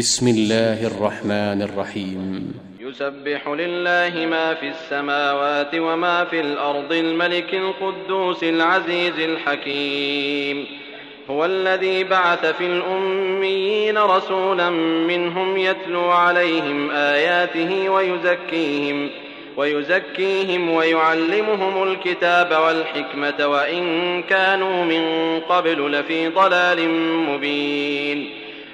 بسم الله الرحمن الرحيم. يسبح لله ما في السماوات وما في الأرض الملك القدوس العزيز الحكيم. هو الذي بعث في الأميين رسولا منهم يتلو عليهم آياته ويزكيهم ويزكيهم ويعلمهم الكتاب والحكمة وإن كانوا من قبل لفي ضلال مبين.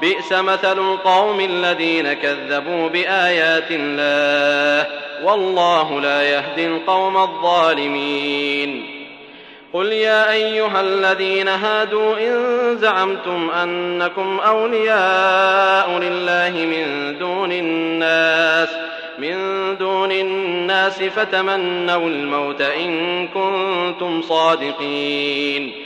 بئس مثل القوم الذين كذبوا بآيات الله والله لا يهدي القوم الظالمين. قل يا أيها الذين هادوا إن زعمتم أنكم أولياء لله من دون الناس من دون الناس فتمنوا الموت إن كنتم صادقين.